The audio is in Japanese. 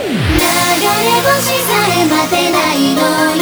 星さえ待てないのよ